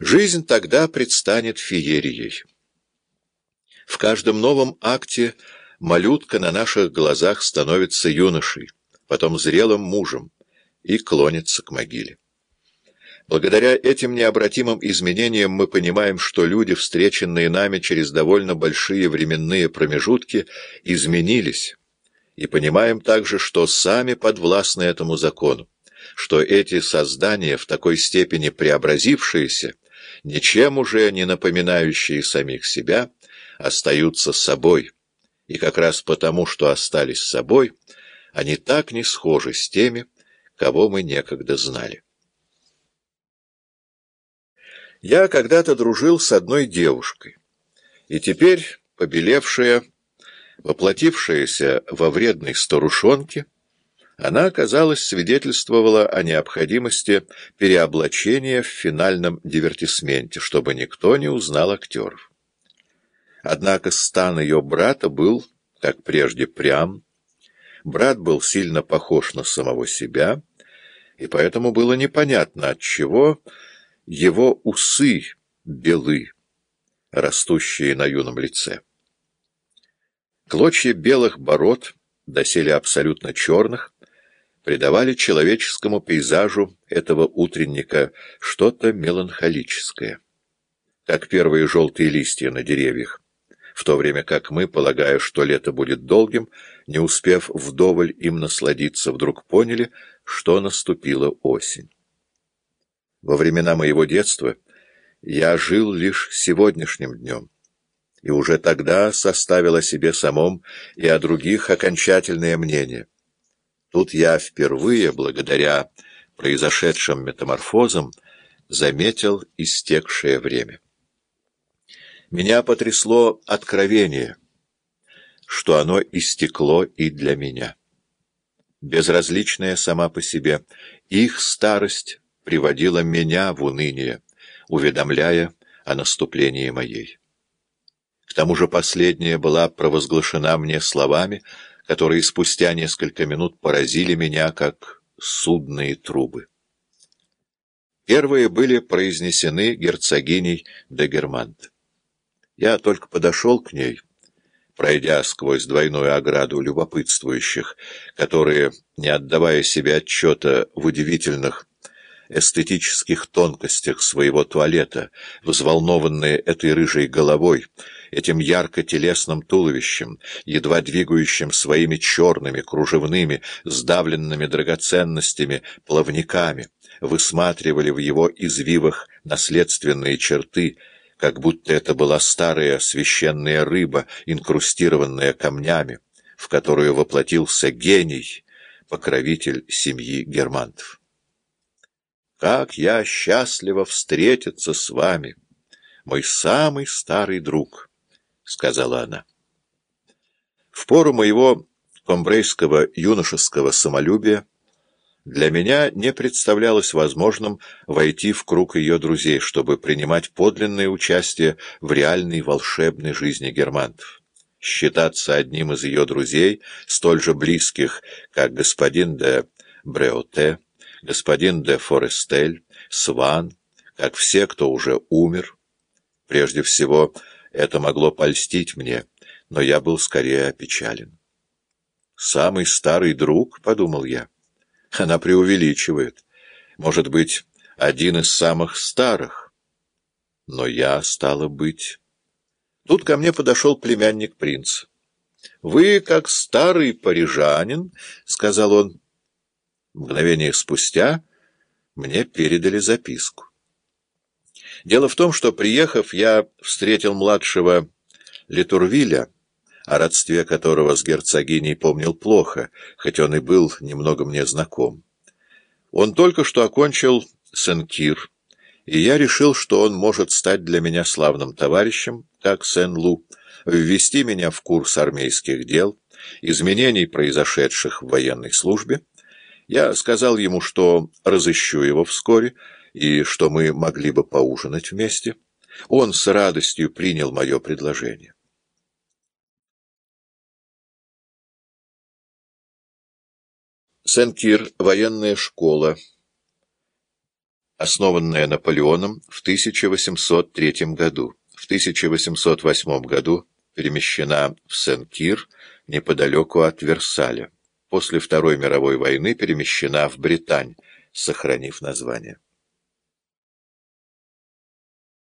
Жизнь тогда предстанет феерией. В каждом новом акте малютка на наших глазах становится юношей, потом зрелым мужем и клонится к могиле. Благодаря этим необратимым изменениям мы понимаем, что люди, встреченные нами через довольно большие временные промежутки, изменились, и понимаем также, что сами подвластны этому закону, что эти создания, в такой степени преобразившиеся, ничем уже не напоминающие самих себя, остаются собой, и как раз потому, что остались собой, они так не схожи с теми, кого мы некогда знали. Я когда-то дружил с одной девушкой, и теперь, побелевшая, воплотившаяся во вредной старушонке, она, казалось, свидетельствовала о необходимости переоблачения в финальном дивертисменте, чтобы никто не узнал актеров. Однако стан ее брата был, как прежде, прям. Брат был сильно похож на самого себя, и поэтому было непонятно, от чего его усы белы, растущие на юном лице. Клочья белых бород, доселе абсолютно черных, придавали человеческому пейзажу этого утренника что-то меланхолическое, как первые желтые листья на деревьях, в то время как мы, полагая, что лето будет долгим, не успев вдоволь им насладиться, вдруг поняли, что наступила осень. Во времена моего детства я жил лишь сегодняшним днем и уже тогда составил о себе самом и о других окончательное мнение. Тут я впервые, благодаря произошедшим метаморфозам, заметил истекшее время. Меня потрясло откровение, что оно истекло и для меня. Безразличная сама по себе, их старость приводила меня в уныние, уведомляя о наступлении моей. К тому же последняя была провозглашена мне словами, которые спустя несколько минут поразили меня, как судные трубы. Первые были произнесены герцогиней де Германт. Я только подошел к ней, пройдя сквозь двойную ограду любопытствующих, которые, не отдавая себе отчета в удивительных эстетических тонкостях своего туалета, взволнованные этой рыжей головой, этим ярко-телесным туловищем, едва двигающим своими черными, кружевными, сдавленными драгоценностями, плавниками, высматривали в его извивах наследственные черты, как будто это была старая священная рыба, инкрустированная камнями, в которую воплотился гений, покровитель семьи германтов. Как я счастлива встретиться с вами, мой самый старый друг, — сказала она. В пору моего комбрейского юношеского самолюбия для меня не представлялось возможным войти в круг ее друзей, чтобы принимать подлинное участие в реальной волшебной жизни германтов. Считаться одним из ее друзей, столь же близких, как господин де Бреоте, господин де Форестель, Сван, как все, кто уже умер. Прежде всего, это могло польстить мне, но я был скорее опечален. «Самый старый друг», — подумал я, — она преувеличивает. Может быть, один из самых старых. Но я, стало быть... Тут ко мне подошел племянник принца. «Вы, как старый парижанин, — сказал он, Мгновение спустя мне передали записку. Дело в том, что, приехав, я встретил младшего Литурвиля, о родстве которого с герцогиней помнил плохо, хоть он и был немного мне знаком. Он только что окончил Сен-Кир, и я решил, что он может стать для меня славным товарищем, как Сен-Лу, ввести меня в курс армейских дел, изменений, произошедших в военной службе, я сказал ему, что разыщу его вскоре и что мы могли бы поужинать вместе. Он с радостью принял мое предложение. Сен-Кир, военная школа. основанная Наполеоном в 1803 году. В 1808 году перемещена в Сен-Кир, неподалеку от Версаля. После Второй мировой войны перемещена в Британь, сохранив название.